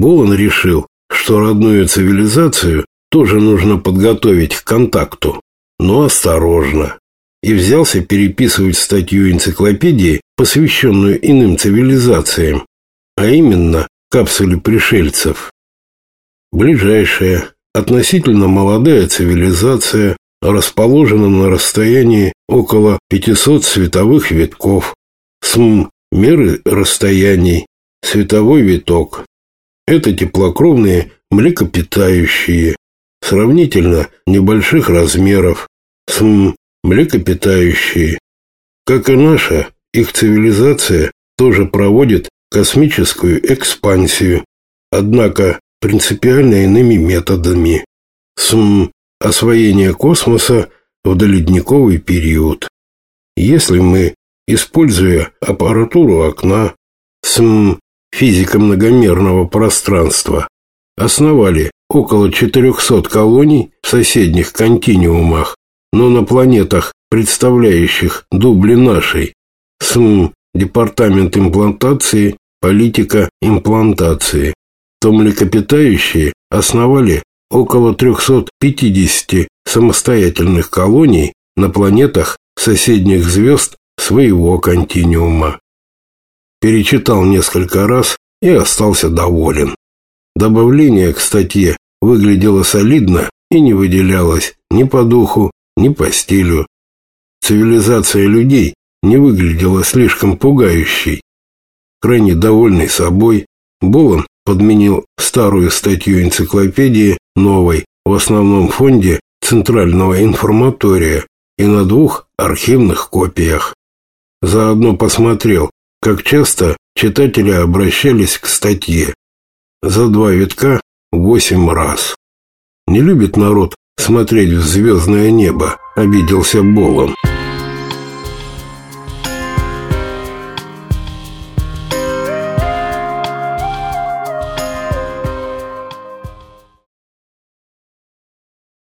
Болон решил, что родную цивилизацию тоже нужно подготовить к контакту, но осторожно, и взялся переписывать статью энциклопедии, посвященную иным цивилизациям, а именно капсуле пришельцев. Ближайшая, относительно молодая цивилизация расположена на расстоянии около 500 световых витков. СМ – меры расстояний, световой виток. Это теплокровные млекопитающие, сравнительно небольших размеров, СМ – млекопитающие. Как и наша, их цивилизация тоже проводит космическую экспансию, однако принципиально иными методами. СМ – освоение космоса в доледниковый период. Если мы, используя аппаратуру окна, СМ – физика многомерного пространства, основали около 400 колоний в соседних континуумах, но на планетах, представляющих дубли нашей, СМ – департамент имплантации, политика имплантации, то млекопитающие основали около 350 самостоятельных колоний на планетах соседних звезд своего континуума. Перечитал несколько раз и остался доволен. Добавление к статье выглядело солидно и не выделялось ни по духу, ни по стилю. Цивилизация людей не выглядела слишком пугающей. Крайне довольный собой, Болон подменил старую статью энциклопедии новой в основном фонде Центрального информатория и на двух архивных копиях. Заодно посмотрел, как часто читатели обращались к статье. За два витка восемь раз. Не любит народ смотреть в звездное небо, обиделся Болон.